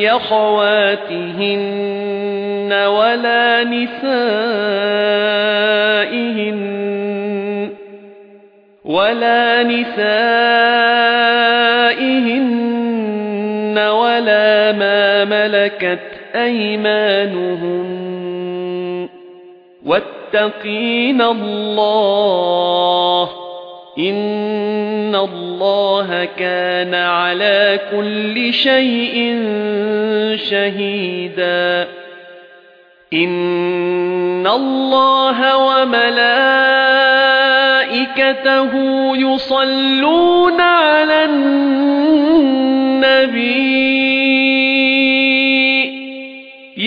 أبناء أخواتهن ولا نسائهن ولا نسائهن ولا ما ملكت أيمانهن واتقين الله إن الله كان على كل شيء شهيدا. إن الله وملائكته يصلون على النبي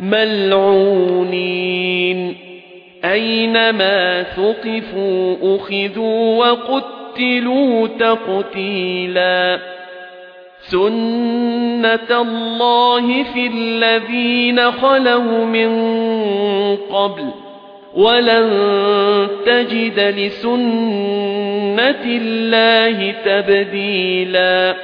ملعونين. أينما ثقفوا أخذوا وقتلوا تقتيلا. سنة الله في الذين خلوا من قبل. ولن تجد لسنة الله تبديلا.